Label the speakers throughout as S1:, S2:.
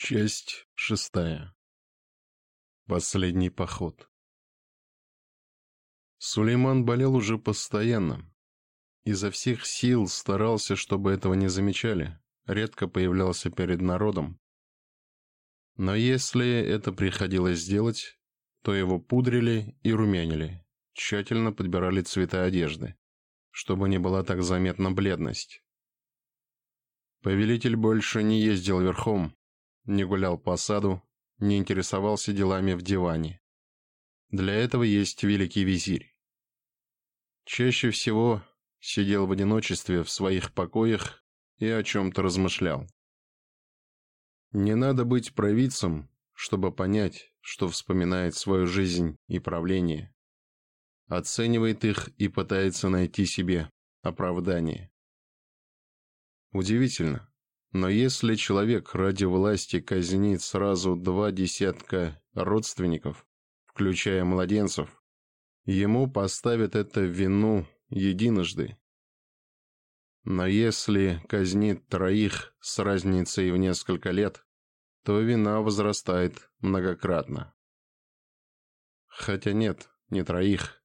S1: Часть шестая. Последний поход. Сулейман болел уже постоянно. Изо всех сил старался, чтобы этого не замечали. Редко появлялся перед народом. Но если это приходилось делать, то его пудрили и румянили. Тщательно подбирали цвета одежды, чтобы не была так заметна бледность. Повелитель больше не ездил верхом, не гулял по саду, не интересовался делами в диване. Для этого есть великий визирь. Чаще всего сидел в одиночестве в своих покоях и о чем-то размышлял. Не надо быть провидцем, чтобы понять, что вспоминает свою жизнь и правление. Оценивает их и пытается найти себе оправдание. Удивительно, но если человек ради власти казнит сразу два десятка родственников, включая младенцев, ему поставят это вину единожды. Но если казнит троих с разницей в несколько лет, то вина возрастает многократно. Хотя нет, не троих,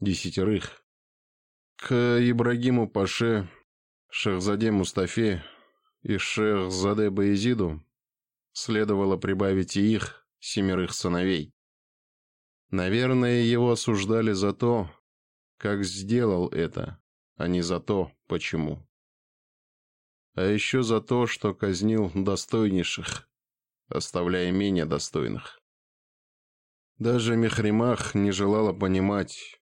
S1: десятерых. К Ибрагиму Паше, Шахзаде Мустафе и шех Заде Баезиду следовало прибавить и их, семерых сыновей. Наверное, его осуждали за то, как сделал это, а не за то, почему. А еще за то, что казнил достойнейших, оставляя менее достойных. Даже Мехримах не желала понимать.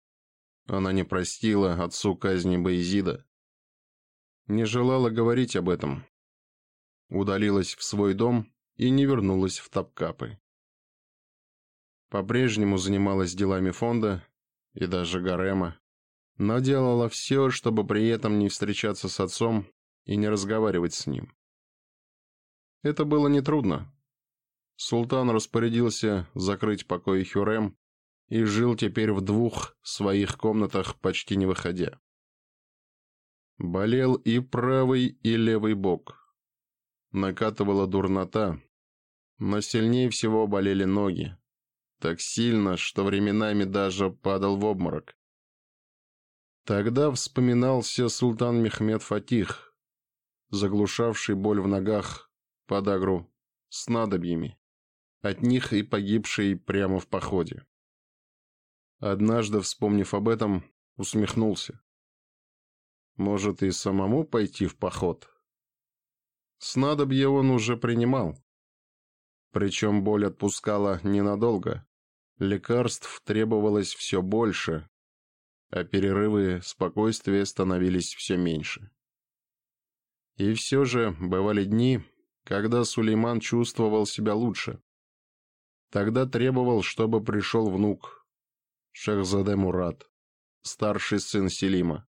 S1: Она не простила отцу казни Боязида. Не желала говорить об этом, удалилась в свой дом и не вернулась в Топкапы. По-прежнему занималась делами фонда и даже гарема, но делала все, чтобы при этом не встречаться с отцом и не разговаривать с ним. Это было нетрудно. Султан распорядился закрыть покой Хюрем и жил теперь в двух своих комнатах, почти не выходя. Болел и правый, и левый бок – накатывала дурнота, но сильнее всего болели ноги. Так сильно, что временами даже падал в обморок. Тогда вспоминался султан Мехмед Фатих, заглушавший боль в ногах, подагру, с надобьями. От них и погибший прямо в походе. Однажды, вспомнив об этом, усмехнулся. Может, и самому пойти в поход? Снадобье он уже принимал. Причем боль отпускала ненадолго. Лекарств требовалось все больше, а перерывы спокойствия становились все меньше. И все же бывали дни, когда Сулейман чувствовал себя лучше. Тогда требовал, чтобы пришел внук, Шахзаде Мурат, старший сын Селима.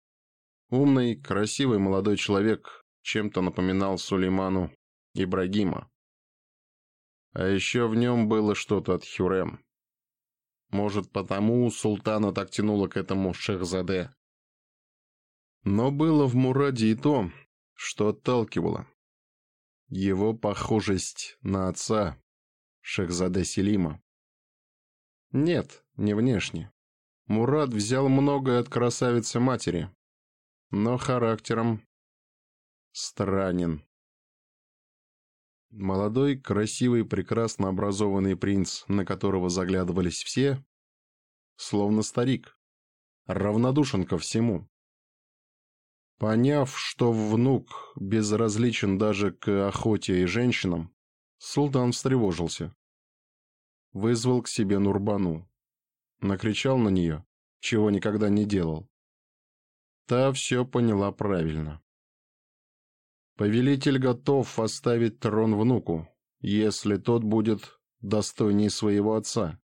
S1: Умный, красивый молодой человек – чем-то напоминал Сулейману Ибрагима. А еще в нем было что-то от Хюрем. Может, потому султана так тянуло к этому Шехзаде. Но было в Мураде и то, что отталкивало. Его похожесть на отца, Шехзаде Селима. Нет, не внешне. Мурад взял многое от красавицы-матери, но характером странен. Молодой, красивый, прекрасно образованный принц, на которого заглядывались все, словно старик, равнодушен ко всему. Поняв, что внук безразличен даже к охоте и женщинам, султан встревожился. Вызвал к себе Нурбану. Накричал на нее, чего никогда не делал. Та все поняла правильно. Повелитель готов оставить трон внуку, если тот будет достойнее своего отца.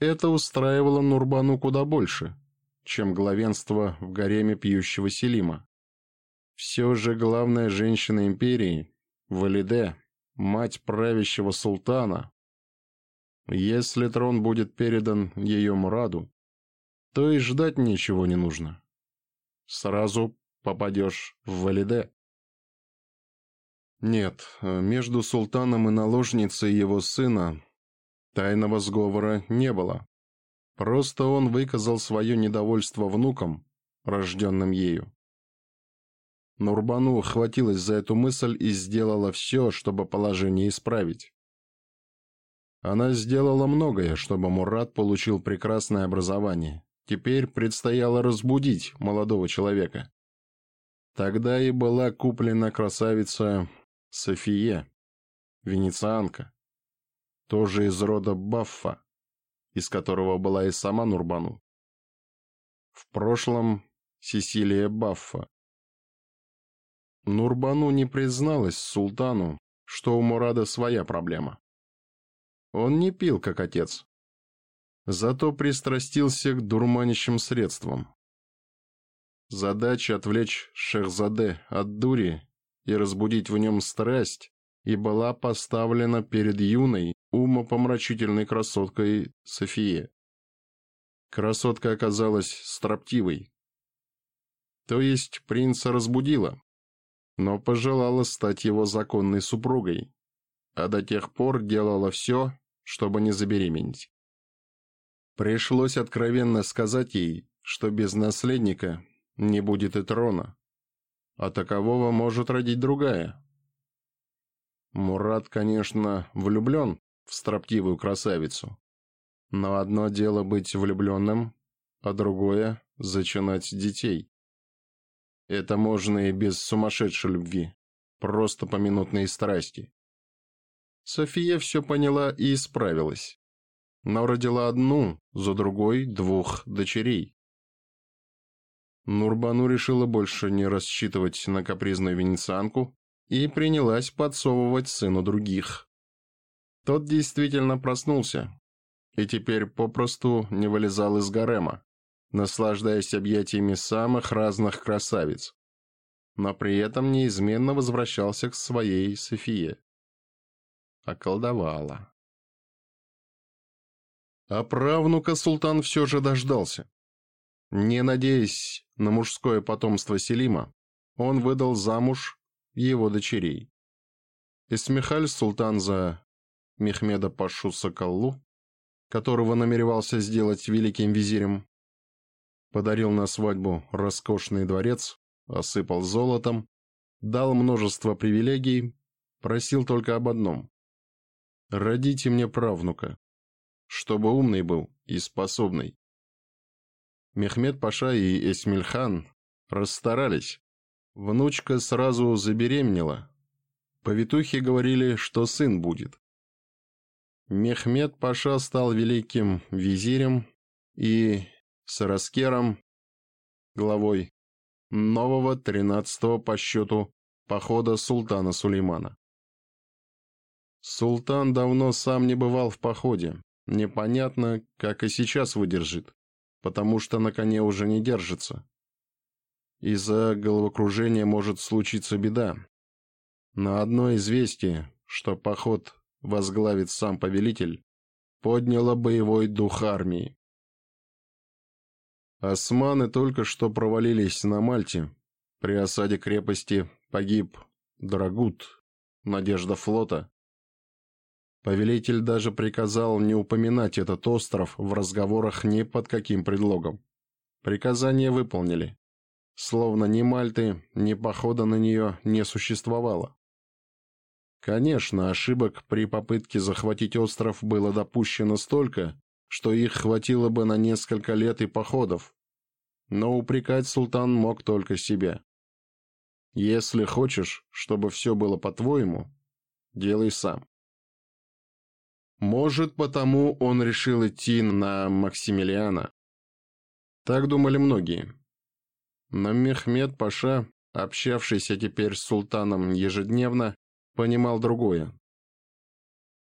S1: Это устраивало Нурбану куда больше, чем главенство в гареме пьющего Селима. Все же главная женщина империи, Валиде, мать правящего султана, если трон будет передан ее Мураду, то и ждать ничего не нужно. Сразу попадешь в Валиде. Нет, э, между султаном и наложницей его сына тайного сговора не было. Просто он выказал свое недовольство внукам, рожденным ею. Нурбану хватилась за эту мысль и сделала все, чтобы положение исправить. Она сделала многое, чтобы Мурат получил прекрасное образование. Теперь предстояло разбудить молодого человека. Тогда и была куплена красавица София, венецианка, тоже из рода Баффа, из которого была и сама Нурбану. В прошлом Сесилия Баффа. Нурбану не призналась султану, что у Мурада своя проблема. Он не пил, как отец. Зато пристрастился к дурманящим средствам. Задача отвлечь Шехзаде от дури и разбудить в нем страсть, и была поставлена перед юной, умопомрачительной красоткой Софие. Красотка оказалась строптивой. То есть принца разбудила, но пожелала стать его законной супругой, а до тех пор делала все, чтобы не забеременеть. Пришлось откровенно сказать ей, что без наследника не будет и трона а такового может родить другая. Мурат, конечно, влюблен в строптивую красавицу. Но одно дело быть влюбленным, а другое – зачинать детей. Это можно и без сумасшедшей любви, просто по минутной страсти. София все поняла и исправилась. Но родила одну, за другой двух дочерей. Нурбану решила больше не рассчитывать на капризную венецианку и принялась подсовывать сыну других. Тот действительно проснулся и теперь попросту не вылезал из гарема, наслаждаясь объятиями самых разных красавиц, но при этом неизменно возвращался к своей Софие. Околдовала. А правнука султан все же дождался. Не надеясь на мужское потомство Селима, он выдал замуж его дочерей. Исмехаль султан за Мехмеда Пашу Сакаллу, которого намеревался сделать великим визирем, подарил на свадьбу роскошный дворец, осыпал золотом, дал множество привилегий, просил только об одном. «Родите мне правнука, чтобы умный был и способный, Мехмед Паша и Эсмельхан Хан расстарались. Внучка сразу забеременела. Повитухи говорили, что сын будет. Мехмед Паша стал великим визирем и сараскером, главой нового тринадцатого по счету похода султана Сулеймана. Султан давно сам не бывал в походе. Непонятно, как и сейчас выдержит потому что на коне уже не держится. Из-за головокружения может случиться беда. Но одно известие, что поход возглавит сам повелитель, подняло боевой дух армии. Османы только что провалились на Мальте. При осаде крепости погиб Драгут, надежда флота, Повелитель даже приказал не упоминать этот остров в разговорах ни под каким предлогом. Приказание выполнили. Словно ни Мальты, ни похода на нее не существовало. Конечно, ошибок при попытке захватить остров было допущено столько, что их хватило бы на несколько лет и походов. Но упрекать султан мог только себя. Если хочешь, чтобы все было по-твоему, делай сам. Может, потому он решил идти на Максимилиана. Так думали многие. Но Мехмед Паша, общавшийся теперь с султаном ежедневно, понимал другое.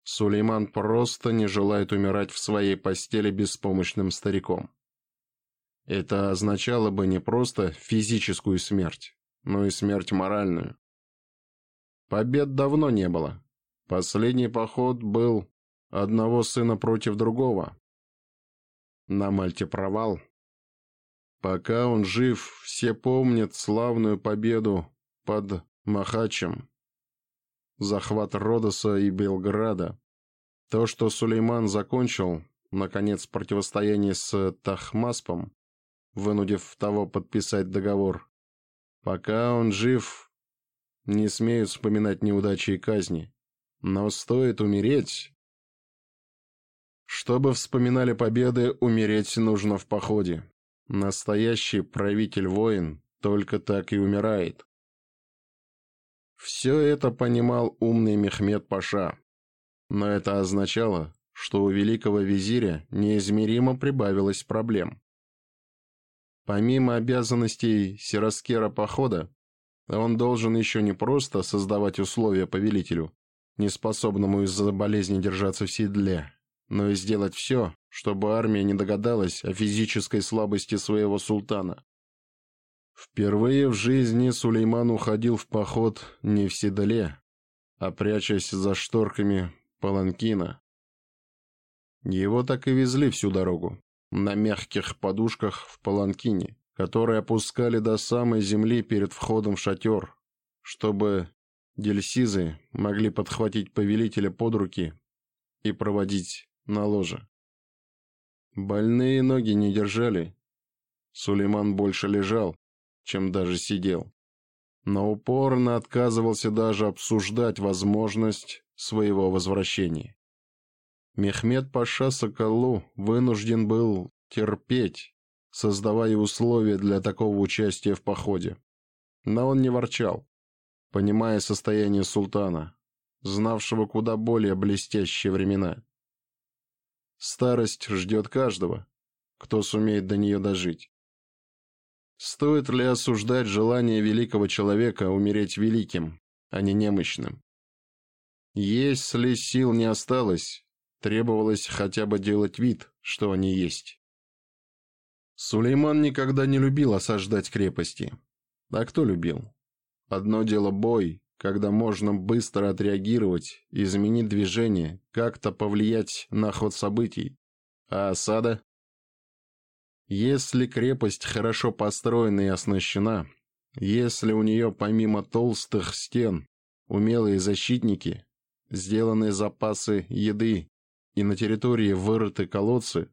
S1: Сулейман просто не желает умирать в своей постели беспомощным стариком. Это означало бы не просто физическую смерть, но и смерть моральную. Побед давно не было. Последний поход был Одного сына против другого. На Мальте провал. Пока он жив, все помнят славную победу под Махачем. Захват Родоса и Белграда. То, что Сулейман закончил, наконец, противостояние с Тахмаспом, вынудив того подписать договор. Пока он жив, не смеют вспоминать неудачи и казни. Но стоит умереть, чтобы вспоминали победы, умереть нужно в походе. Настоящий правитель-воин только так и умирает. Все это понимал умный Мехмед Паша. Но это означало, что у великого визиря неизмеримо прибавилось проблем. Помимо обязанностей сироскера похода, он должен еще не просто создавать условия повелителю, неспособному из-за болезни держаться в седле, но и сделать все, чтобы армия не догадалась о физической слабости своего султана. Впервые в жизни Сулейман уходил в поход не в седле, а прячась за шторками паланкина. Его так и везли всю дорогу, на мягких подушках в паланкине, которые опускали до самой земли перед входом в шатер, чтобы дельсизы могли подхватить повелителя под руки и проводить на ложе. Больные ноги не держали. Сулейман больше лежал, чем даже сидел. Но упорно отказывался даже обсуждать возможность своего возвращения. Мехмед Паша Соколу вынужден был терпеть, создавая условия для такого участия в походе. Но он не ворчал, понимая состояние султана, знавшего куда более блестящие времена. Старость ждет каждого, кто сумеет до нее дожить. Стоит ли осуждать желание великого человека умереть великим, а не немощным? Если сил не осталось, требовалось хотя бы делать вид, что они есть. Сулейман никогда не любил осаждать крепости. А кто любил? Одно дело бой, когда можно быстро отреагировать, изменить движение, как-то повлиять на ход событий. А осада? Если крепость хорошо построена и оснащена, если у нее помимо толстых стен умелые защитники, сделаны запасы еды и на территории вырыты колодцы,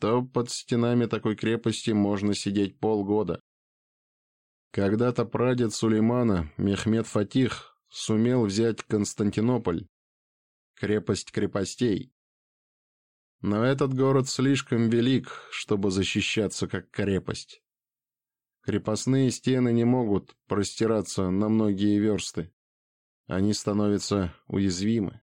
S1: то под стенами такой крепости можно сидеть полгода. Когда-то прадед Сулеймана, Мехмед Фатих, сумел взять Константинополь, крепость крепостей. Но этот город слишком велик, чтобы защищаться как крепость. Крепостные стены не могут простираться на многие версты. Они становятся уязвимы.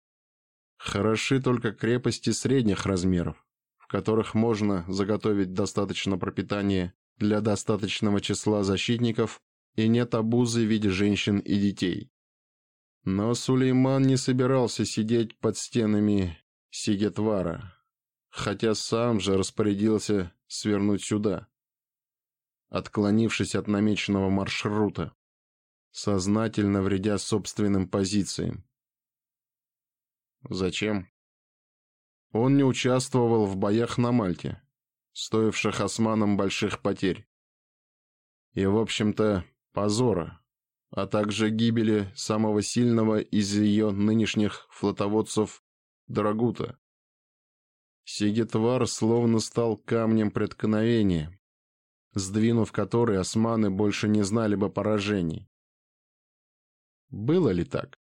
S1: Хороши только крепости средних размеров, в которых можно заготовить достаточно пропитания для достаточного числа защитников и нет обузы в виде женщин и детей. Но Сулейман не собирался сидеть под стенами Сигетвара, хотя сам же распорядился свернуть сюда, отклонившись от намеченного маршрута, сознательно вредя собственным позициям. Зачем? Он не участвовал в боях на Мальте, стоивших османам больших потерь. И, в общем-то, позора, а также гибели самого сильного из ее нынешних флотоводцев Драгута. Сигетвар словно стал камнем преткновения, сдвинув который османы больше не знали бы поражений. Было ли так?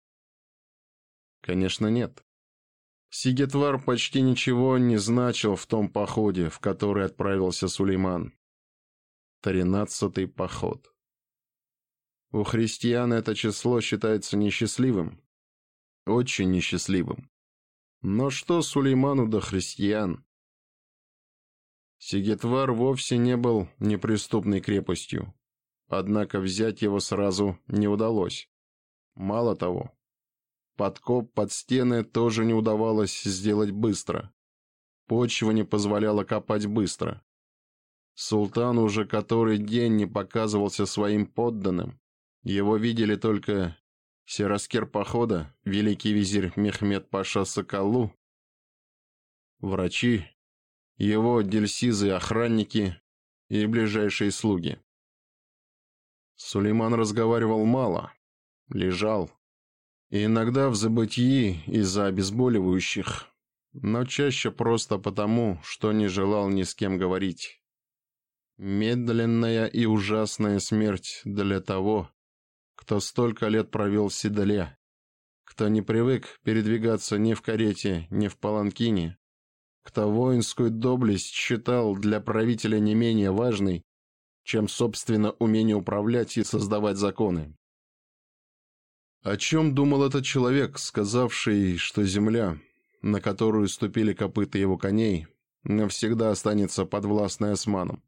S1: Конечно, нет. Сигетвар почти ничего не значил в том походе, в который отправился Сулейман. Тринадцатый поход. У христиан это число считается несчастливым. Очень несчастливым. Но что Сулейману до христиан? Сигетвар вовсе не был неприступной крепостью. Однако взять его сразу не удалось. Мало того, Подкоп под стены тоже не удавалось сделать быстро. Почва не позволяла копать быстро. Султан уже который день не показывался своим подданным. Его видели только Сераскер похода, великий визирь Мехмед Паша Соколу, врачи, его дельсизы охранники и ближайшие слуги. Сулейман разговаривал мало, лежал, и иногда в забытии из-за обезболивающих, но чаще просто потому, что не желал ни с кем говорить. Медленная и ужасная смерть для того, кто столько лет провел в седле, кто не привык передвигаться ни в карете, ни в паланкине, кто воинскую доблесть считал для правителя не менее важной, чем, собственно, умение управлять и создавать законы. О чем думал этот человек, сказавший, что земля, на которую ступили копыта его коней, навсегда останется подвластной османом,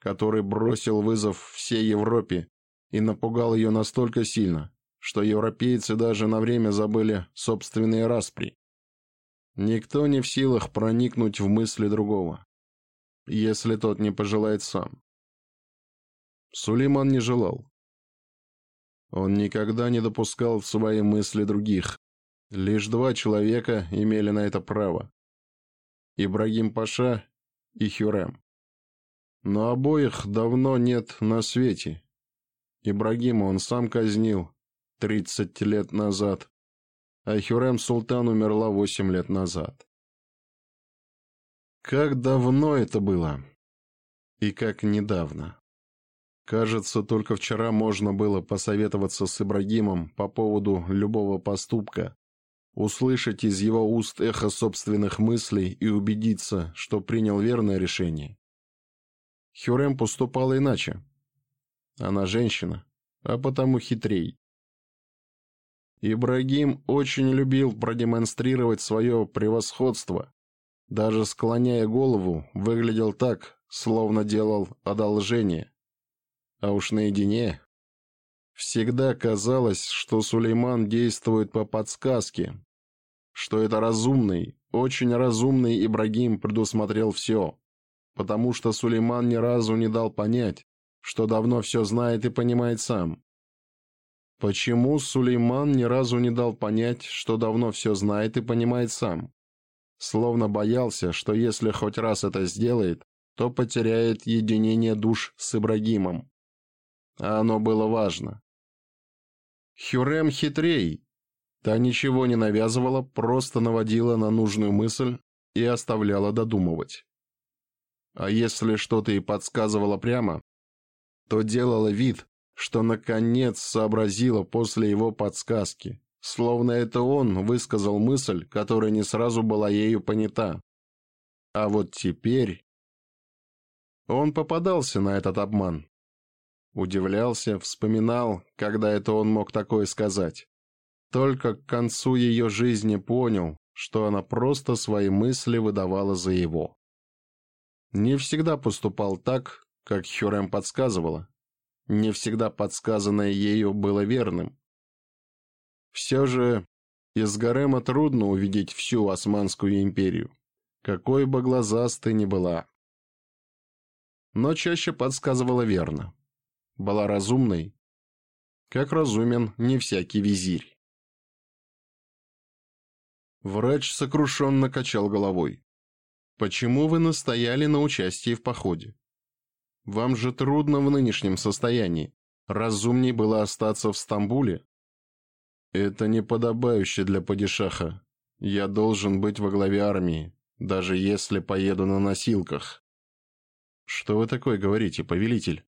S1: который бросил вызов всей Европе и напугал ее настолько сильно, что европейцы даже на время забыли собственные распри. Никто не в силах проникнуть в мысли другого, если тот не пожелает сам. Сулейман не желал. Он никогда не допускал в свои мысли других. Лишь два человека имели на это право. Ибрагим Паша и Хюрем. Но обоих давно нет на свете. Ибрагима он сам казнил 30 лет назад, а Хюрем Султан умерла 8 лет назад. Как давно это было? И как недавно. Кажется, только вчера можно было посоветоваться с Ибрагимом по поводу любого поступка, услышать из его уст эхо собственных мыслей и убедиться, что принял верное решение. Хюрем поступала иначе. Она женщина, а потому хитрей. Ибрагим очень любил продемонстрировать свое превосходство. Даже склоняя голову, выглядел так, словно делал одолжение. А уж наедине. Всегда казалось, что Сулейман действует по подсказке, что это разумный, очень разумный Ибрагим предусмотрел все, потому что Сулейман ни разу не дал понять, что давно все знает и понимает сам. Почему Сулейман ни разу не дал понять, что давно все знает и понимает сам? Словно боялся, что если хоть раз это сделает, то потеряет единение душ с Ибрагимом а оно было важно. Хюрем хитрей. Та ничего не навязывала, просто наводила на нужную мысль и оставляла додумывать. А если что-то и подсказывала прямо, то делала вид, что наконец сообразила после его подсказки, словно это он высказал мысль, которая не сразу была ею понята. А вот теперь... Он попадался на этот обман, удивлялся, вспоминал, когда это он мог такое сказать. Только к концу ее жизни понял, что она просто свои мысли выдавала за его. Не всегда поступал так, как Хюрем подсказывала. Не всегда подсказанное ею было верным. Все же из Гарема трудно увидеть всю Османскую империю, какой бы глазастой ни была. Но чаще подсказывала верно была разумной, как разумен не всякий визирь. Врач сокрушенно качал головой. «Почему вы настояли на участии в походе? Вам же трудно в нынешнем состоянии. Разумней было остаться в Стамбуле?» «Это неподобающе для падишаха. Я должен быть во главе армии, даже если поеду на носилках». «Что вы такое говорите, повелитель?»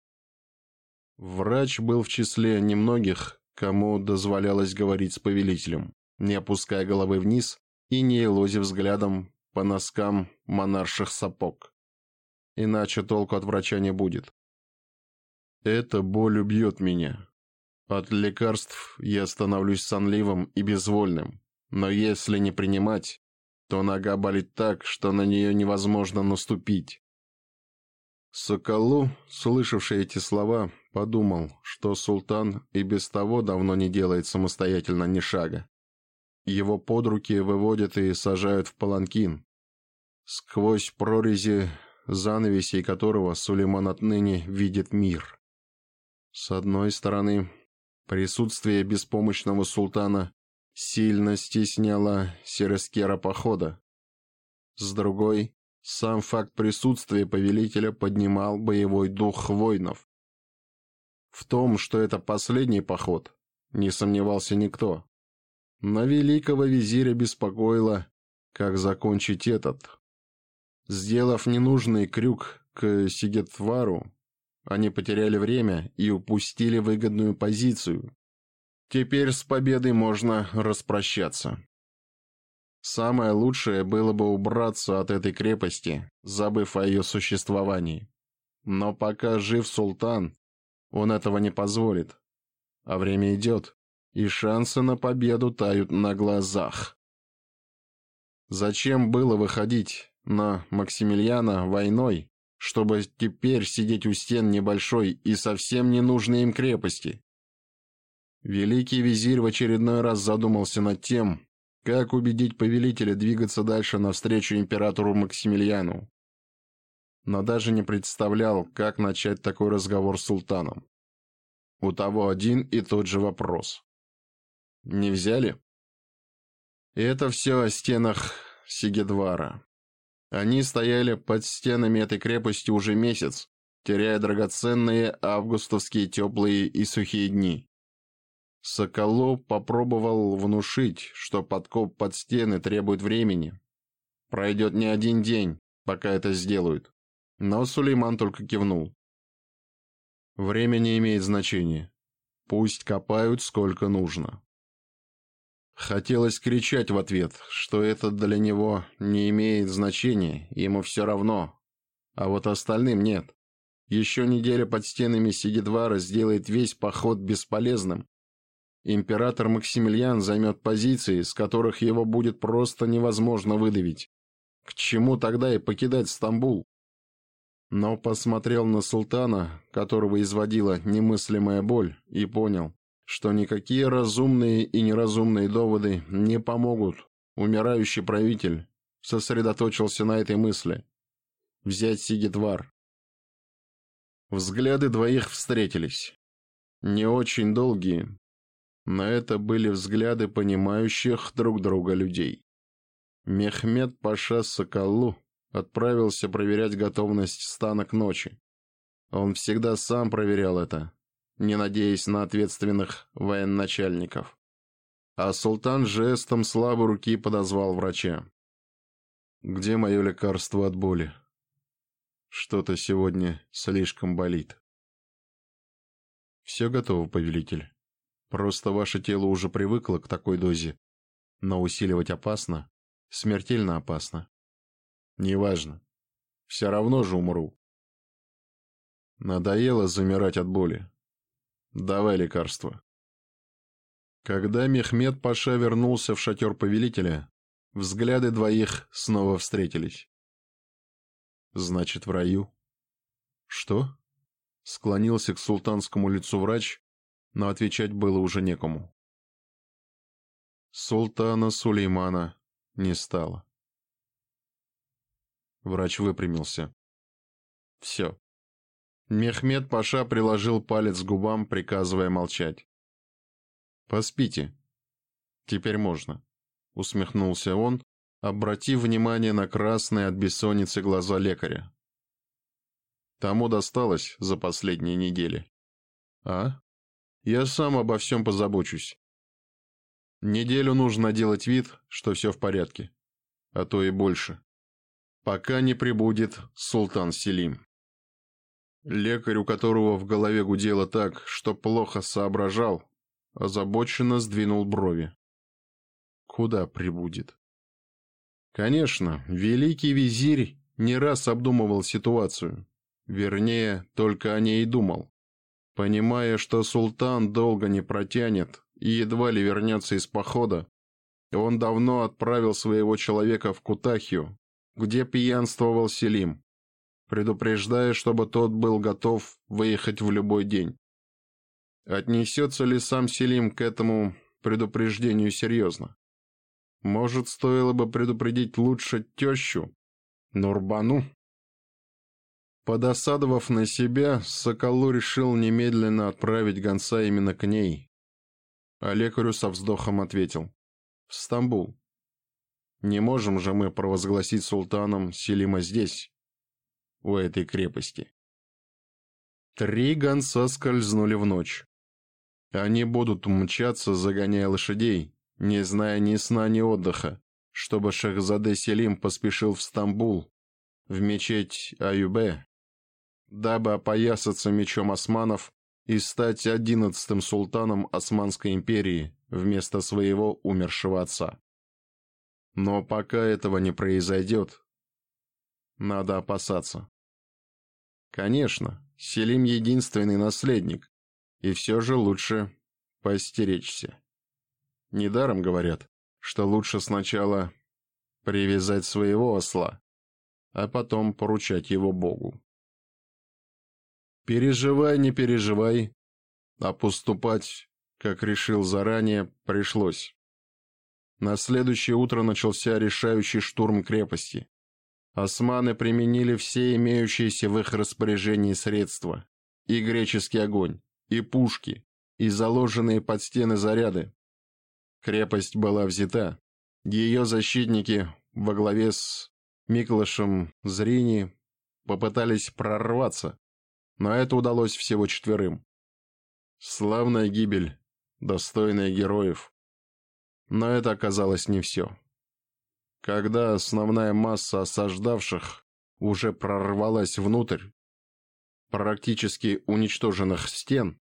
S1: Врач был в числе немногих, кому дозволялось говорить с повелителем, не опуская головы вниз и не лозив взглядом по носкам монарших сапог. Иначе толку от врача не будет. Эта боль убьет меня. От лекарств я становлюсь сонливым и безвольным, но если не принимать, то нога болит так, что на нее невозможно наступить. Соколу, слышавший эти слова, подумал, что султан и без того давно не делает самостоятельно ни шага. Его под руки выводят и сажают в паланкин. Сквозь прорези занавесей которого Сулейман отныне видит мир. С одной стороны, присутствие беспомощного султана сильно стесняло Серескера похода. С другой, сам факт присутствия повелителя поднимал боевой дух воинов. В том, что это последний поход, не сомневался никто. На великого визиря беспокоило, как закончить этот. Сделав ненужный крюк к Сигетвару, они потеряли время и упустили выгодную позицию. Теперь с победой можно распрощаться. Самое лучшее было бы убраться от этой крепости, забыв о ее существовании. Но пока жив султан, он этого не позволит. А время идет, и шансы на победу тают на глазах. Зачем было выходить на Максимилиана войной, чтобы теперь сидеть у стен небольшой и совсем ненужной им крепости? Великий визирь в очередной раз задумался над тем, как убедить повелителя двигаться дальше навстречу императору Максимилиану но даже не представлял, как начать такой разговор с султаном. У того один и тот же вопрос. «Не взяли?» И это все о стенах Сигедвара. Они стояли под стенами этой крепости уже месяц, теряя драгоценные августовские теплые и сухие дни. Соколов попробовал внушить, что подкоп под стены требует времени. Пройдет не один день, пока это сделают. Но Сулейман только кивнул. Время не имеет значения. Пусть копают сколько нужно. Хотелось кричать в ответ, что это для него не имеет значения, ему все равно. А вот остальным нет. Еще неделя под стенами Сигидвара сделает весь поход бесполезным. Император Максимилиан займет позиции, с которых его будет просто невозможно выдавить. К чему тогда и покидать Стамбул? но посмотрел на султана, которого изводила немыслимая боль, и понял, что никакие разумные и неразумные доводы не помогут. Умирающий правитель сосредоточился на этой мысли. Взять Сигитвар. Взгляды двоих встретились. Не очень долгие, но это были взгляды понимающих друг друга людей. Мехмед Паша Соколу отправился проверять готовность стана к ночи. Он всегда сам проверял это, не надеясь на ответственных военачальников. А султан жестом слабой руки подозвал врача. «Где мое лекарство от боли? Что-то сегодня слишком болит». «Все готово, повелитель. Просто ваше тело уже привыкло к такой дозе, но усиливать опасно, смертельно опасно. Неважно. Все равно же умру. Надоело замирать от боли. Давай лекарство. Когда Мехмед Паша вернулся в шатер повелителя, взгляды двоих снова встретились. Значит, в раю. Что? Склонился к султанскому лицу врач, но отвечать было уже некому. Султана Сулеймана не стало. Врач выпрямился. Все. Мехмед Паша приложил палец к губам, приказывая молчать. «Поспите. Теперь можно», — усмехнулся он, обратив внимание на красные от бессонницы глаза лекаря. «Тому досталось за последние недели». «А? Я сам обо всем позабочусь. Неделю нужно делать вид, что все в порядке, а то и больше» пока не прибудет султан Селим. Лекарь, у которого в голове гудело так, что плохо соображал, озабоченно сдвинул брови. Куда прибудет? Конечно, великий визирь не раз обдумывал ситуацию. Вернее, только о ней и думал. Понимая, что султан долго не протянет и едва ли вернется из похода, он давно отправил своего человека в Кутахию где пьянствовал Селим, предупреждая, чтобы тот был готов выехать в любой день. Отнесется ли сам Селим к этому предупреждению серьезно? Может, стоило бы предупредить лучше тещу, Нурбану? Подосадовав на себя, Соколу решил немедленно отправить гонца именно к ней. Олег лекарю со вздохом ответил. «В Стамбул. Не можем же мы провозгласить султаном Селима здесь, у этой крепости. Три гонца скользнули в ночь. Они будут мчаться, загоняя лошадей, не зная ни сна, ни отдыха, чтобы Шахзаде Селим поспешил в Стамбул, в мечеть Аюбе, дабы опоясаться мечом османов и стать одиннадцатым султаном Османской империи вместо своего умершего отца. Но пока этого не произойдет, надо опасаться. Конечно, Селим единственный наследник, и все же лучше постеречься. Недаром говорят, что лучше сначала привязать своего осла, а потом поручать его Богу. Переживай, не переживай, а поступать, как решил заранее, пришлось. На следующее утро начался решающий штурм крепости. Османы применили все имеющиеся в их распоряжении средства. И греческий огонь, и пушки, и заложенные под стены заряды. Крепость была взята. Ее защитники во главе с Миклашем Зрини попытались прорваться, но это удалось всего четверым. Славная гибель, достойная героев. Но это оказалось не все. Когда основная масса осаждавших уже прорвалась внутрь практически уничтоженных стен,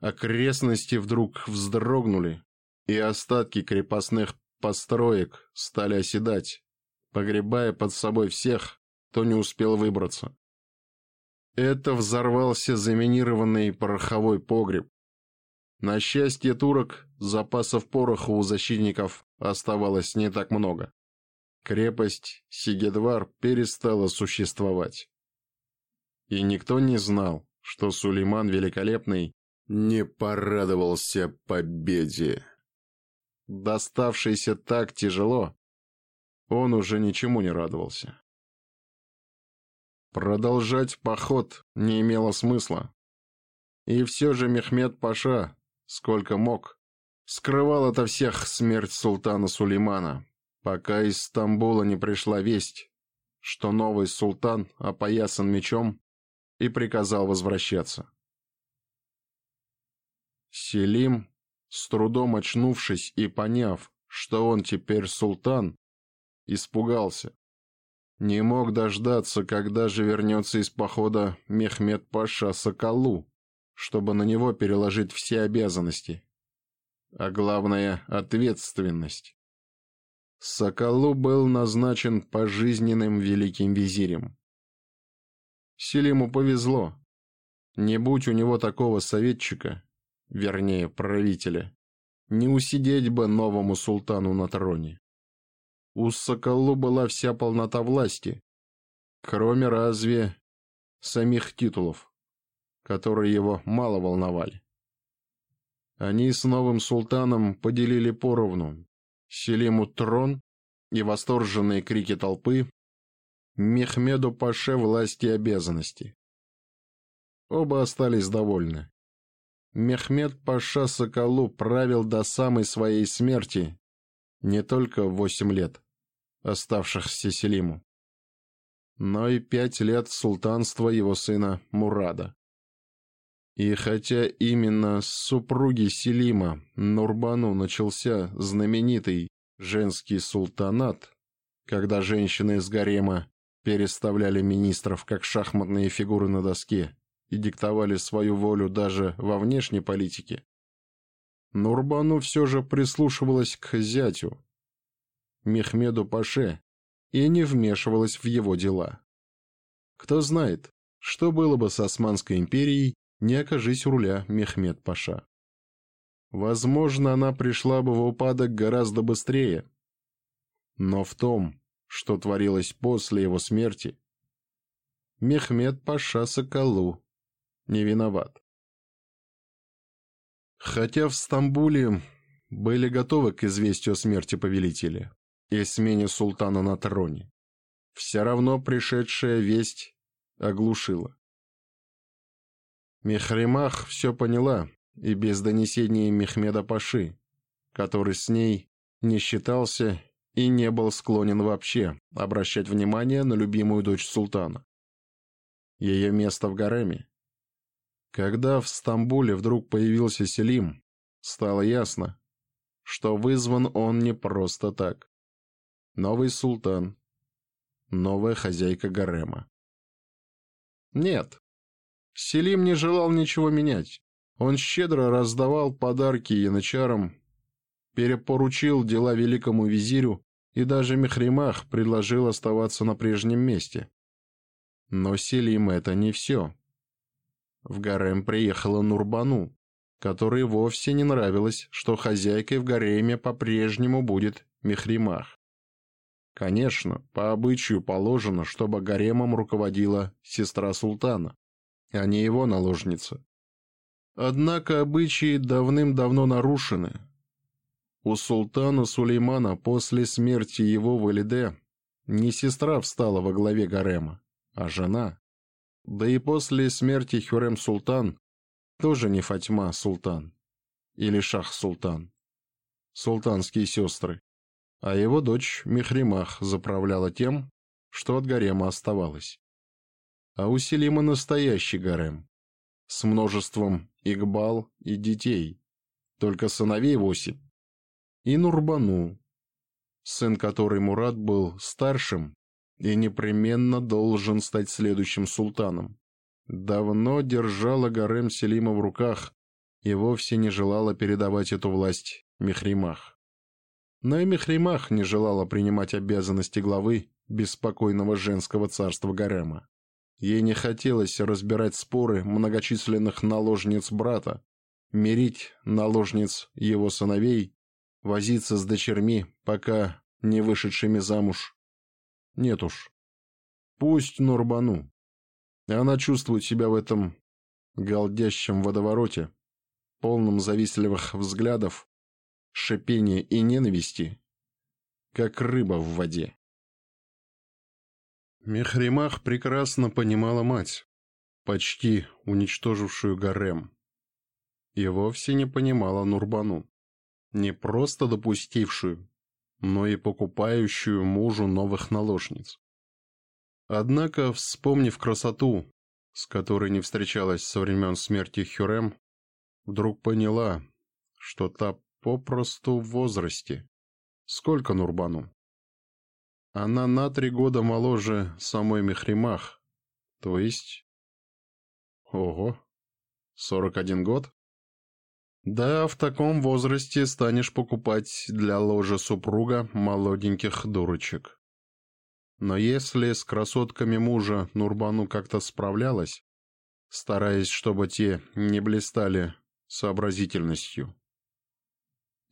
S1: окрестности вдруг вздрогнули, и остатки крепостных построек стали оседать, погребая под собой всех, кто не успел выбраться. Это взорвался заминированный пороховой погреб, на счастье турок, запасов пороха у защитников оставалось не так много. Крепость Сигедвар перестала существовать. И никто не знал, что Сулейман Великолепный не порадовался победе. Доставшийся так тяжело, он уже ничему не радовался. Продолжать поход не имело смысла. И все же Мехмед Паша сколько мог, скрывал ото всех смерть султана Сулеймана, пока из Стамбула не пришла весть, что новый султан опоясан мечом и приказал возвращаться. Селим, с трудом очнувшись и поняв, что он теперь султан, испугался. Не мог дождаться, когда же вернется из похода Мехмед Паша Соколу, чтобы на него переложить все обязанности. А главное — ответственность. Соколу был назначен пожизненным великим визирем. Селиму повезло. Не будь у него такого советчика, вернее, правителя, не усидеть бы новому султану на троне. У Соколу была вся полнота власти, кроме разве самих титулов которые его мало волновали. Они с новым султаном поделили поровну Селиму трон и восторженные крики толпы, Мехмеду Паше власти и обязанности. Оба остались довольны. Мехмед Паша Соколу правил до самой своей смерти не только восемь лет, оставшихся Селиму, но и пять лет султанства его сына Мурада. И хотя именно с супруги Селима Нурбану начался знаменитый женский султанат, когда женщины из гарема переставляли министров как шахматные фигуры на доске и диктовали свою волю даже во внешней политике, Нурбану все же прислушивалась к зятю, Мехмеду Паше, и не вмешивалась в его дела. Кто знает, что было бы с Османской империей, не окажись у руля Мехмед Паша. Возможно, она пришла бы в упадок гораздо быстрее. Но в том, что творилось после его смерти, Мехмед Паша Соколу не виноват. Хотя в Стамбуле были готовы к известию о смерти повелителя и смене султана на троне, все равно пришедшая весть оглушила. Мехримах все поняла, и без донесений Мехмеда Паши, который с ней не считался и не был склонен вообще обращать внимание на любимую дочь султана. Ее место в гареме. Когда в Стамбуле вдруг появился Селим, стало ясно, что вызван он не просто так. Новый султан, новая хозяйка гарема. Нет, Селим не желал ничего менять. Он щедро раздавал подарки янычарам, перепоручил дела великому визирю, и даже Мехримах предложил оставаться на прежнем месте. Но Селим это не все. В гарем приехала Нурбану, которой вовсе не нравилось, что хозяйкой в гареме по-прежнему будет Мехримах. Конечно, по обычаю положено, чтобы гаремом руководила сестра султана а не его наложница. Однако обычаи давным-давно нарушены. У султана Сулеймана после смерти его Валиде не сестра встала во главе гарема, а жена. Да и после смерти Хюрем Султан тоже не Фатьма Султан или Шах Султан, султанские сестры, а его дочь Мехримах заправляла тем, что от гарема оставалось а у Селима настоящий гарем. С множеством Игбал и детей, только сыновей восемь. И Нурбану, сын которой Мурат был старшим и непременно должен стать следующим султаном. Давно держала гарем Селима в руках и вовсе не желала передавать эту власть Мехримах. Но и Мехримах не желала принимать обязанности главы беспокойного женского царства гарема. Ей не хотелось разбирать споры многочисленных наложниц брата, мирить наложниц его сыновей, возиться с дочерьми, пока не вышедшими замуж. Нет уж. Пусть Нурбану. Она чувствует себя в этом голдящем водовороте, полном завистливых взглядов, шипения и ненависти, как рыба в воде. Мехримах прекрасно понимала мать, почти уничтожившую гарем. И вовсе не понимала Нурбану, не просто допустившую, но и покупающую мужу новых наложниц. Однако, вспомнив красоту, с которой не встречалась со времен смерти Хюрем, вдруг поняла, что та попросту в возрасте. Сколько Нурбану? Она на три года моложе самой Мехримах. То есть... Ого. сорок один год? Да, в таком возрасте станешь покупать для ложа супруга молоденьких дурочек. Но если с красотками мужа Нурбану как-то справлялась, стараясь, чтобы те не блистали сообразительностью,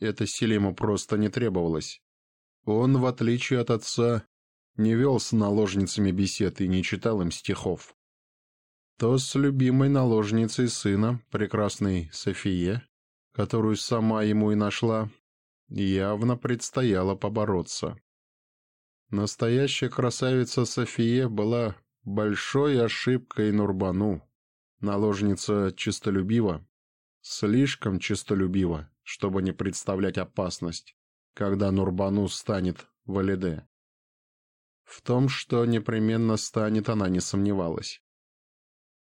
S1: это Селиму просто не требовалось. Он, в отличие от отца, не вел с наложницами бесед и не читал им стихов. То с любимой наложницей сына, прекрасной Софие, которую сама ему и нашла, явно предстояло побороться. Настоящая красавица София была большой ошибкой Нурбану. Наложница честолюбива, слишком честолюбива, чтобы не представлять опасность, когда Нурбану станет Валиде. В том, что непременно станет, она не сомневалась.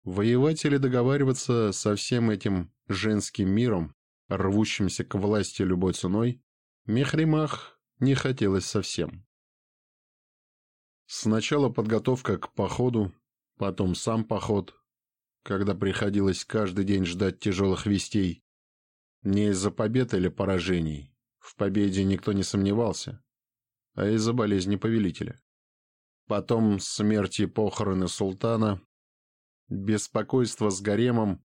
S1: Воевать или договариваться со всем этим женским миром, рвущимся к власти любой ценой, Мехримах не хотелось совсем. Сначала подготовка к походу, потом сам поход, когда приходилось каждый день ждать тяжелых вестей, не из-за побед или поражений, в победе никто не сомневался, а из-за болезни повелителя. Потом смерти и похороны султана, беспокойство с гаремом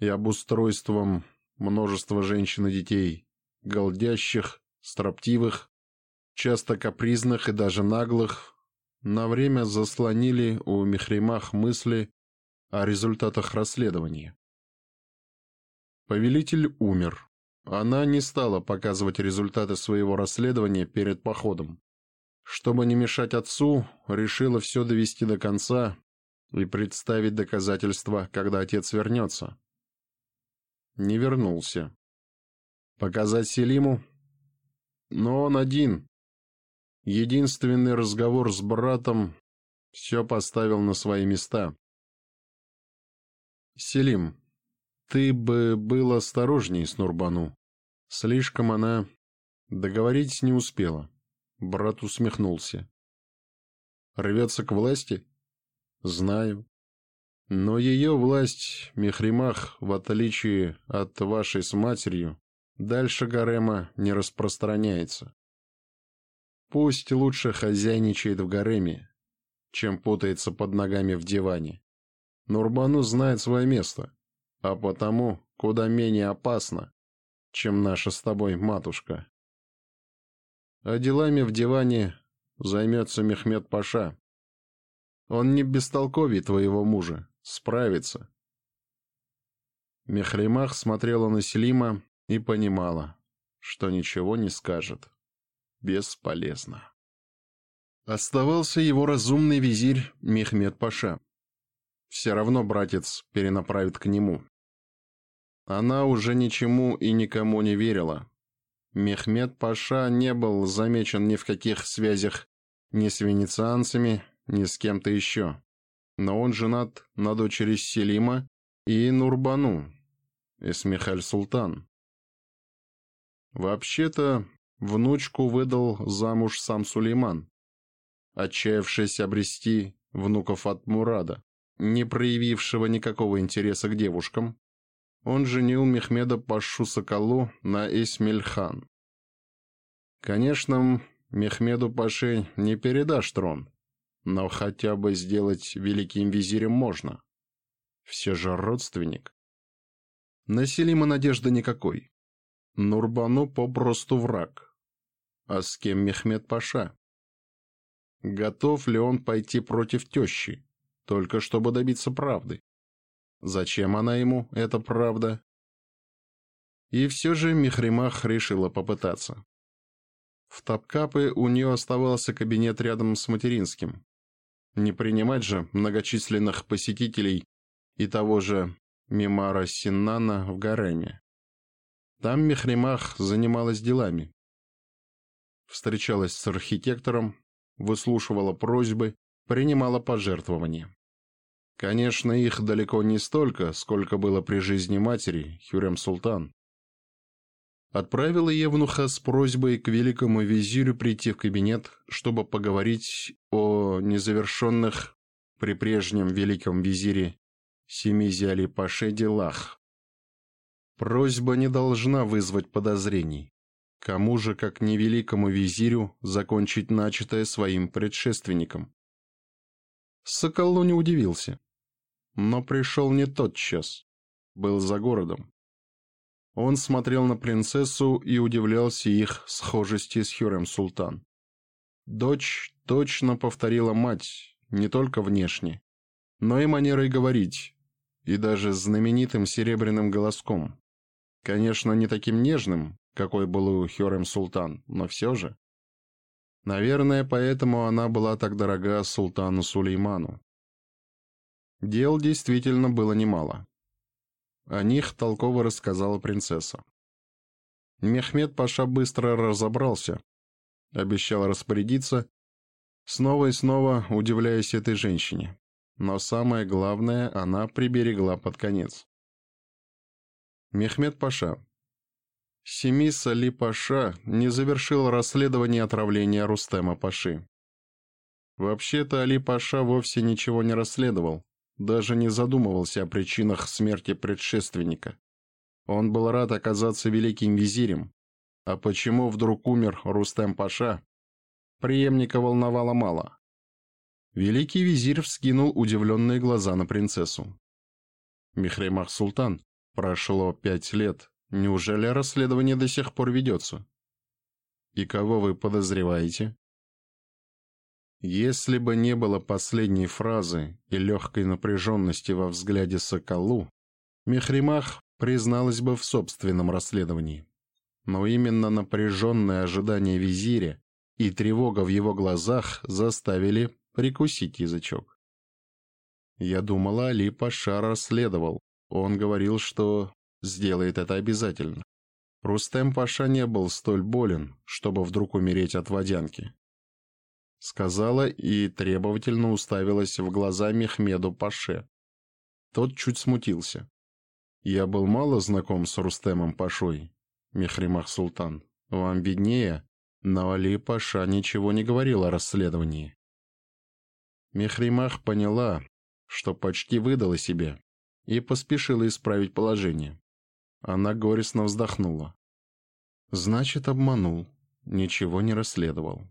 S1: и обустройством множества женщин и детей, голдящих, строптивых, часто капризных и даже наглых, на время заслонили у Мехримах мысли о результатах расследования. Повелитель умер. Она не стала показывать результаты своего расследования перед походом. Чтобы не мешать отцу, решила все довести до конца и представить доказательства, когда отец вернется. Не вернулся. Показать Селиму? Но он один. Единственный разговор с братом все поставил на свои места. Селим, ты бы был осторожней с Нурбану. Слишком она... Договорить не успела. Брат усмехнулся. Рвется к власти? Знаю. Но ее власть, Мехримах, в отличие от вашей с матерью, дальше гарема не распространяется. Пусть лучше хозяйничает в гареме, чем путается под ногами в диване. Нурбану знает свое место а потому куда менее опасно, чем наша с тобой матушка. А делами в диване займется Мехмед Паша. Он не бестолковий твоего мужа, справится. Мехримах смотрела на Селима и понимала, что ничего не скажет. Бесполезно. Оставался его разумный визирь Мехмед Паша. Все равно братец перенаправит к нему. Она уже ничему и никому не верила. Мехмед Паша не был замечен ни в каких связях ни с венецианцами, ни с кем-то еще. Но он женат на дочери Селима и Нурбану, Эсмихаль Султан. Вообще-то, внучку выдал замуж сам Сулейман, отчаявшись обрести внуков от Мурада, не проявившего никакого интереса к девушкам, он женил Мехмеда Пашу Соколу на Исмельхан. Конечно, Мехмеду Паше не передашь трон, но хотя бы сделать великим визирем можно. Все же родственник. На надежды никакой. Нурбану попросту враг. А с кем Мехмед Паша? Готов ли он пойти против тещи, только чтобы добиться правды? Зачем она ему, это правда? И все же Михримах решила попытаться. В Топкапы у нее оставался кабинет рядом с материнским. Не принимать же многочисленных посетителей и того же Мимара Синнана в гареме. Там Мехримах занималась делами. Встречалась с архитектором, выслушивала просьбы, принимала пожертвования. Конечно, их далеко не столько, сколько было при жизни матери, Хюрем Султан. Отправила Евнуха с просьбой к великому визирю прийти в кабинет, чтобы поговорить о незавершенных при прежнем великом визире Семизе Али Паше делах. Просьба не должна вызвать подозрений. Кому же, как невеликому визирю, закончить начатое своим предшественником? Соколу не удивился. Но пришел не тот час. Был за городом. Он смотрел на принцессу и удивлялся их схожести с Хюрем Султан. Дочь точно повторила мать, не только внешне, но и манерой говорить, и даже знаменитым серебряным голоском. Конечно, не таким нежным, какой был у Хюрем Султан, но все же. Наверное, поэтому она была так дорога султану Сулейману. Дел действительно было немало. О них толково рассказала принцесса. Мехмед Паша быстро разобрался, обещал распорядиться, снова и снова удивляясь этой женщине. Но самое главное она приберегла под конец. Мехмед Паша, Семис Али Паша не завершил расследование отравления Рустема Паши. Вообще-то Али Паша вовсе ничего не расследовал, даже не задумывался о причинах смерти предшественника. Он был рад оказаться великим визирем. А почему вдруг умер Рустем Паша? Приемника волновало мало. Великий визирь вскинул удивленные глаза на принцессу. Михремах Султан, прошло пять лет, Неужели расследование до сих пор ведется? И кого вы подозреваете? Если бы не было последней фразы и легкой напряженности во взгляде Соколу, Мехримах призналась бы в собственном расследовании. Но именно напряженное ожидание визиря и тревога в его глазах заставили прикусить язычок. Я думала, Али Паша расследовал. Он говорил, что сделает это обязательно. Рустем Паша не был столь болен, чтобы вдруг умереть от водянки. Сказала и требовательно уставилась в глаза Мехмеду Паше. Тот чуть смутился. «Я был мало знаком с Рустемом Пашой, Мехримах Султан. Вам беднее, но Али Паша ничего не говорил о расследовании». Мехримах поняла, что почти выдала себе, и поспешила исправить положение. Она горестно вздохнула. Значит, обманул. Ничего не расследовал.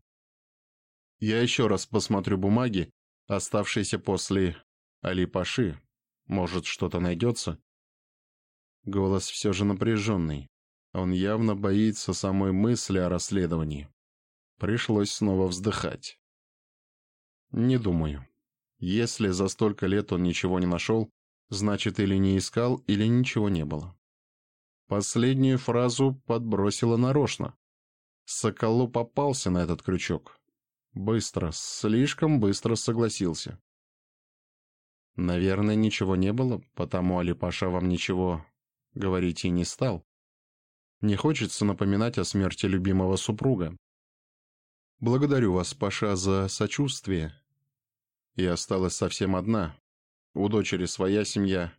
S1: Я еще раз посмотрю бумаги, оставшиеся после Алипаши, Может, что-то найдется? Голос все же напряженный. Он явно боится самой мысли о расследовании. Пришлось снова вздыхать. Не думаю. Если за столько лет он ничего не нашел, значит или не искал, или ничего не было. Последнюю фразу подбросила нарочно. Соколу попался на этот крючок. Быстро, слишком быстро согласился. Наверное, ничего не было, потому Алипаша вам ничего говорить и не стал. Не хочется напоминать о смерти любимого супруга. Благодарю вас, Паша, за сочувствие. И осталась совсем одна. У дочери своя семья,